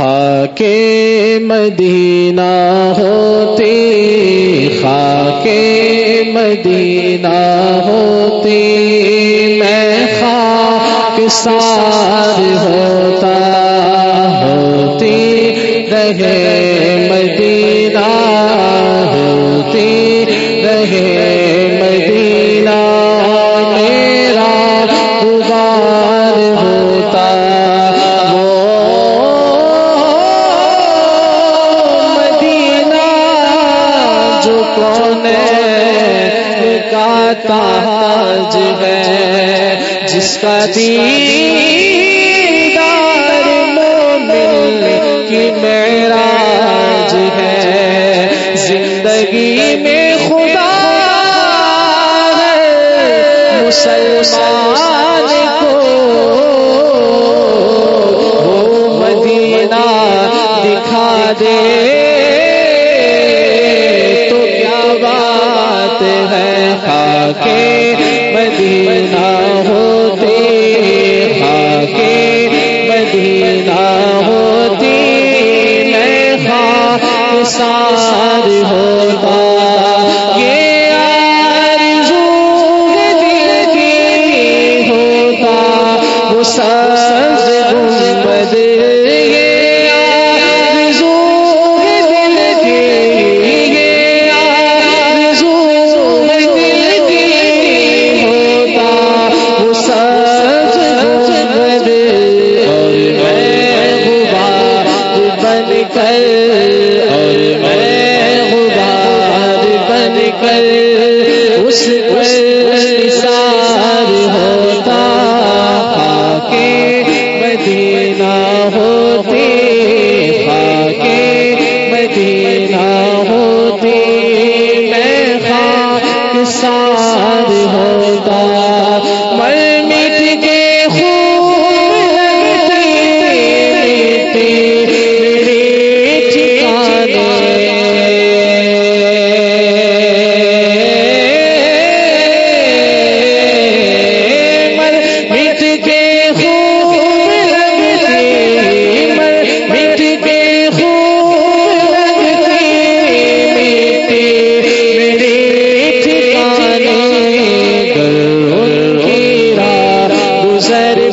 خاک مدینہ ہوتی خاک مدینہ ہوتی میں خاک سار ہوتا ہوتی رہے کا تاج ہے، جس کا دیدار مومن کی معراج ہے۔ زندگی میں خدا ہے، مسلمان کو وہ مدینہ دکھا دے۔ خاک مدینہ ہوتے خاک مدینہ ہوتے، میں خاک سار ہوتا۔ یہ آرزو دل کی ہوتا، وہ سار اور میں غبار بن کر اس پر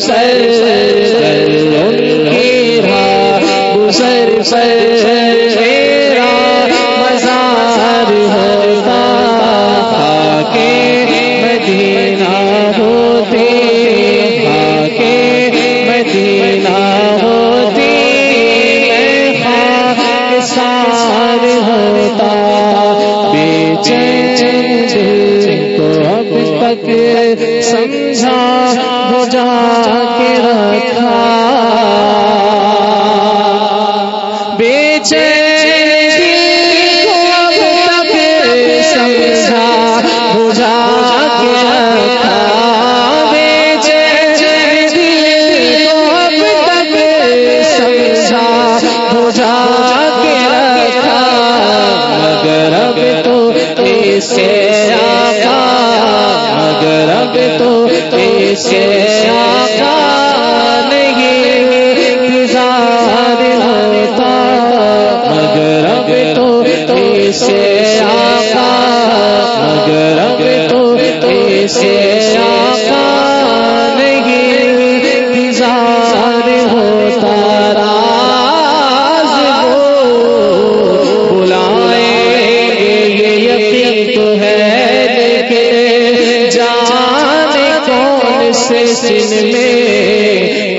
سر سر ان کے گزر سر سمجھا بجا کے رکھا۔ بیچے سے آقا اگر اب تو سے آقا نہیں گزار اگر تو سے آقا اگر اب تو سے آقا